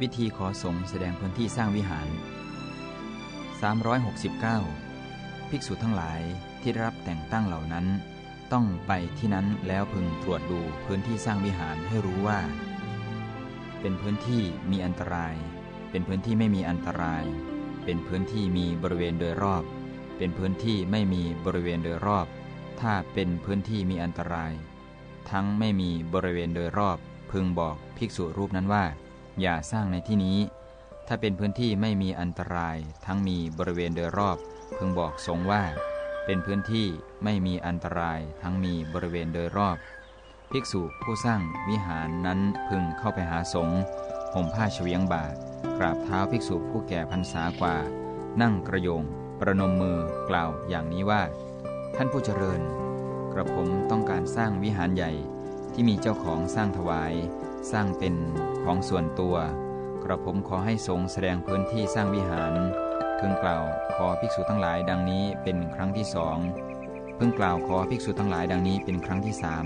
วิธีขอสงฆ์แสดงพื้นที่สร้างวิหาร 369 ภิกษุทั้งหลายที่รับแต่งตั้งเหล่านั้น ต้องไปที่นั้นแล้วพึงตรวจดูพื้นที่สร้างวิหารให้รู้ว่า เป็นพื้นที่มีอันตราย เป็นพื้นที่ไม่มีอันตราย เป็นพื้นที่มีบริเวณโดยรอบ เป็นพื้นที่ไม่มีบริเวณโดยรอบ ถ้าเป็นพื้นที่มีอันตราย ทั้งไม่มีบริเวณโดยรอบ พึงบอกภิกษุรูปนั้นว่า อย่าสร้างในที่นี้ ถ้าเป็นพื้นที่ไม่มีอันตรายทั้งมีบริเวณโดยรอบ พึงบอกสงฆ์ว่า เป็นพื้นที่ไม่มีอันตรายทั้งมีบริเวณโดยรอบ ภิกษุผู้สร้างวิหารนั้นพึงเข้าไปหาสงฆ์ห่มผ้าเฉียงบ่ากราบเท้าภิกษุผู้แก่พรรษากว่า นั่งกระโยง ประนมมือกล่าวอย่างนี้ว่า ท่านผู้เจริญ กระผมต้องการสร้างวิหารใหญ่ที่มีเจ้าของสร้างถวาย สร้างเป็นของส่วนตัว กระผมขอให้สงฆ์แสดงพื้นที่สร้างวิหารเพิ่งกล่าวขอภิกษุทั้งหลายดังนี้เป็นครั้งที่สองเพิ่งกล่าวขอภิกษุทั้งหลายดังนี้เป็นครั้งที่สาม